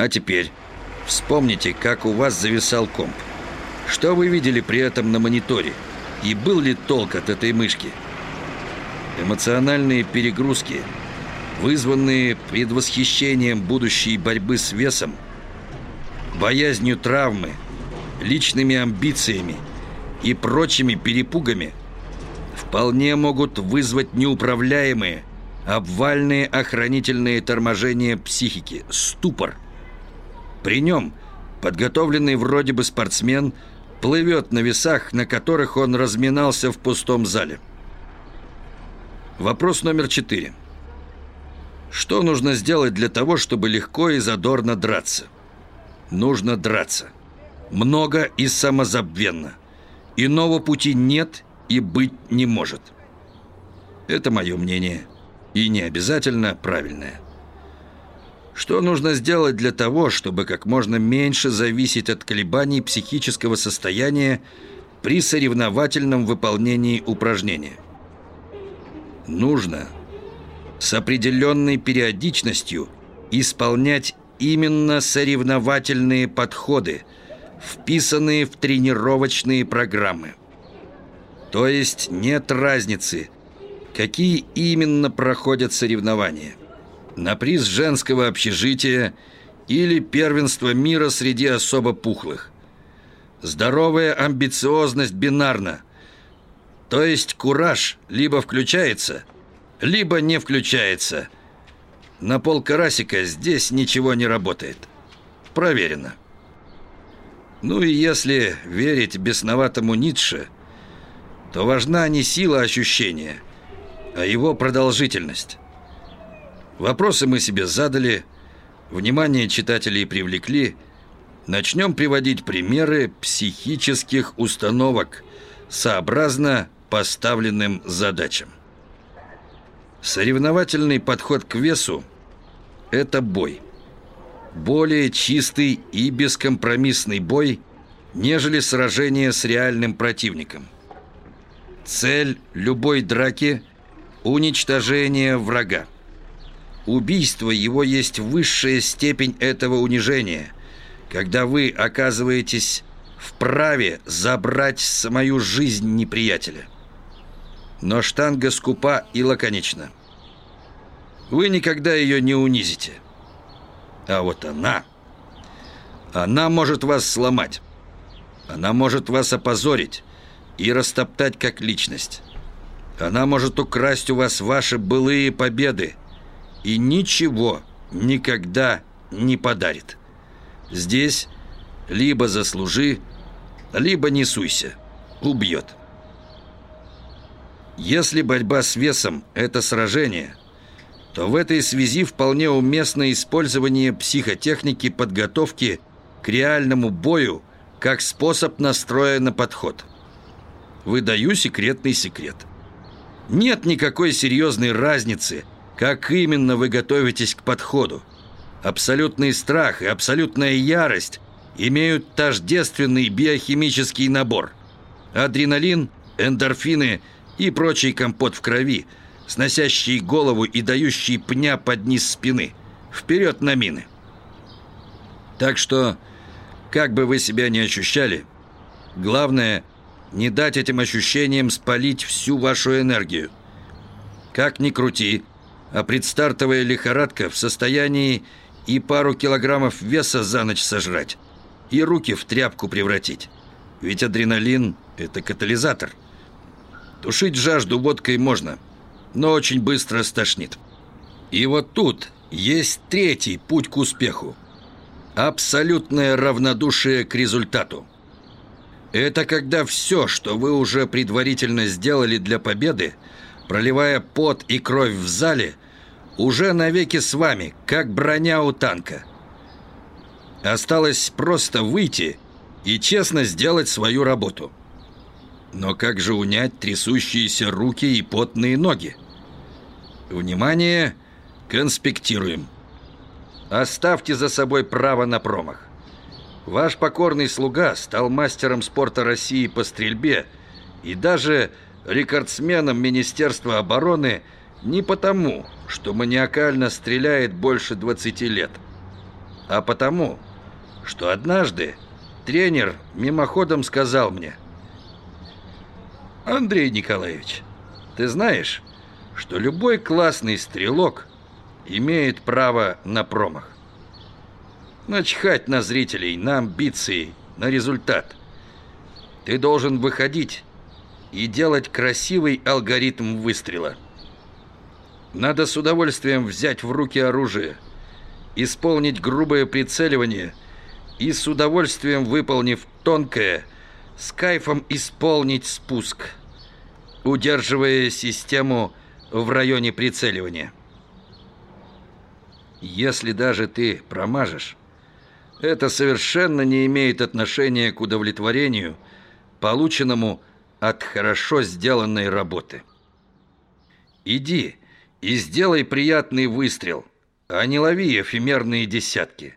А теперь вспомните, как у вас зависал комп. Что вы видели при этом на мониторе? И был ли толк от этой мышки? Эмоциональные перегрузки, вызванные предвосхищением будущей борьбы с весом, боязнью травмы, личными амбициями и прочими перепугами, вполне могут вызвать неуправляемые, обвальные охранительные торможения психики, ступор. При нем подготовленный вроде бы спортсмен – плывет на весах, на которых он разминался в пустом зале. Вопрос номер четыре. Что нужно сделать для того, чтобы легко и задорно драться? Нужно драться. Много и самозабвенно. Иного пути нет и быть не может. Это мое мнение. И не обязательно правильное. Что нужно сделать для того, чтобы как можно меньше зависеть от колебаний психического состояния при соревновательном выполнении упражнения? Нужно с определенной периодичностью исполнять именно соревновательные подходы, вписанные в тренировочные программы. То есть нет разницы, какие именно проходят соревнования на приз женского общежития или первенство мира среди особо пухлых. Здоровая амбициозность бинарна. То есть кураж либо включается, либо не включается. На пол карасика здесь ничего не работает. Проверено. Ну и если верить бесноватому Ницше, то важна не сила ощущения, а его продолжительность. Вопросы мы себе задали, внимание читателей привлекли. Начнем приводить примеры психических установок сообразно поставленным задачам. Соревновательный подход к весу – это бой. Более чистый и бескомпромиссный бой, нежели сражение с реальным противником. Цель любой драки – уничтожение врага. Убийство его есть высшая степень этого унижения, когда вы оказываетесь вправе забрать самую жизнь неприятеля. Но штанга скупа и лаконична. Вы никогда ее не унизите. А вот она... Она может вас сломать. Она может вас опозорить и растоптать как личность. Она может украсть у вас ваши былые победы, и ничего никогда не подарит. Здесь либо заслужи, либо не суйся. Убьет. Если борьба с весом – это сражение, то в этой связи вполне уместно использование психотехники подготовки к реальному бою как способ настроя на подход. Выдаю секретный секрет. Нет никакой серьезной разницы – как именно вы готовитесь к подходу? Абсолютный страх и абсолютная ярость имеют тождественный биохимический набор. Адреналин, эндорфины и прочий компот в крови, сносящий голову и дающий пня под низ спины. Вперед на мины. Так что, как бы вы себя ни ощущали, главное – не дать этим ощущениям спалить всю вашу энергию. Как ни крути, а предстартовая лихорадка в состоянии и пару килограммов веса за ночь сожрать, и руки в тряпку превратить. Ведь адреналин – это катализатор. Тушить жажду водкой можно, но очень быстро стошнит. И вот тут есть третий путь к успеху. Абсолютное равнодушие к результату. Это когда все, что вы уже предварительно сделали для победы, проливая пот и кровь в зале, уже навеки с вами, как броня у танка. Осталось просто выйти и честно сделать свою работу. Но как же унять трясущиеся руки и потные ноги? Внимание, конспектируем. Оставьте за собой право на промах. Ваш покорный слуга стал мастером спорта России по стрельбе и даже рекордсменом Министерства обороны – не потому, что маниакально стреляет больше 20 лет, а потому, что однажды тренер мимоходом сказал мне, «Андрей Николаевич, ты знаешь, что любой классный стрелок имеет право на промах. Начхать на зрителей, на амбиции, на результат. Ты должен выходить и делать красивый алгоритм выстрела. Надо с удовольствием взять в руки оружие, исполнить грубое прицеливание и с удовольствием выполнив тонкое, с кайфом исполнить спуск, удерживая систему в районе прицеливания. Если даже ты промажешь, это совершенно не имеет отношения к удовлетворению, полученному от хорошо сделанной работы. Иди и сделай приятный выстрел, а не лови эфемерные десятки.